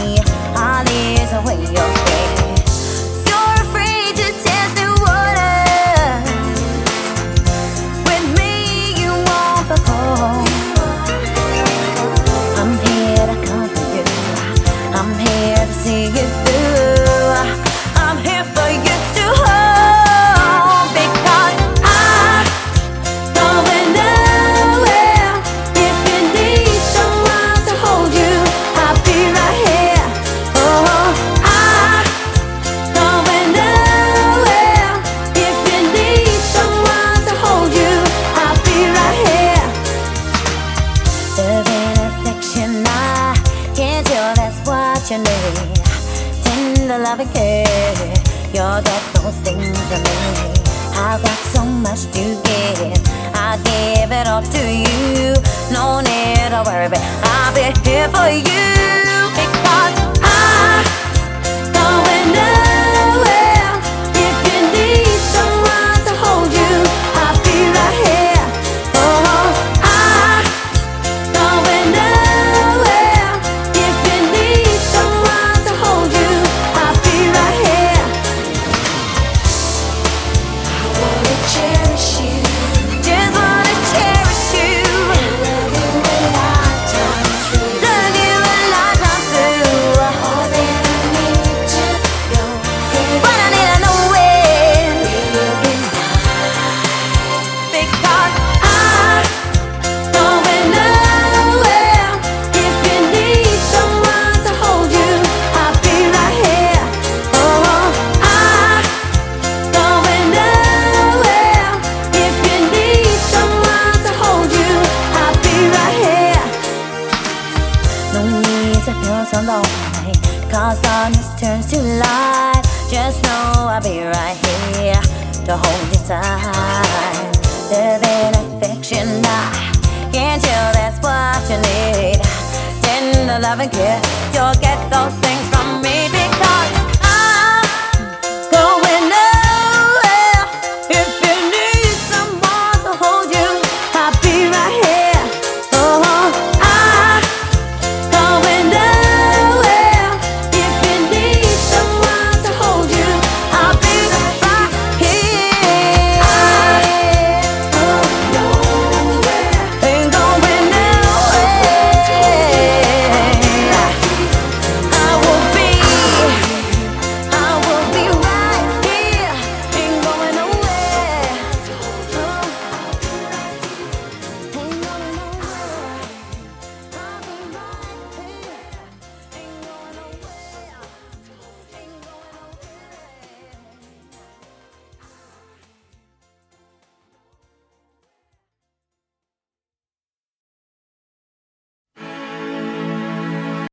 me, all is way okay. tender loving care. You're the close thing to me. I've got so much to give. I give it all to you. No need to worry, I'll be here for you. To lonely, cause darkness turns to light. Just know I'll be right here to hold you tight. Living affection, I can tell that's what you need. Tender love and care,